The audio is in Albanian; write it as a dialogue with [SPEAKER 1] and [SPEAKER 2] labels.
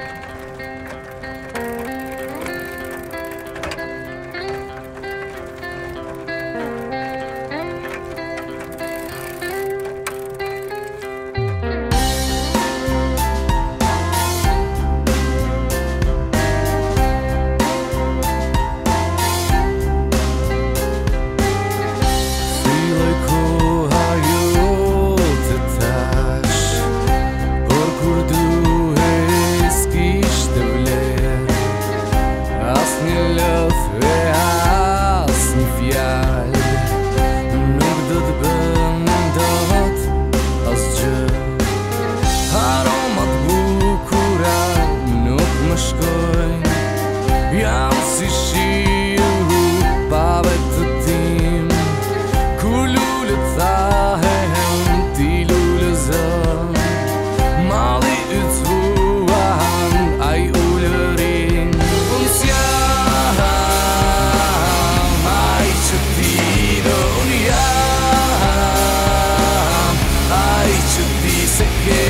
[SPEAKER 1] Thank you. Jam si shiru pave të tim Ku lullë të thahem, ti lullë zëm Mali i të zvuan, aj u lërin Unës jam, aj që ti dhe unë jam
[SPEAKER 2] Aj që ti se kem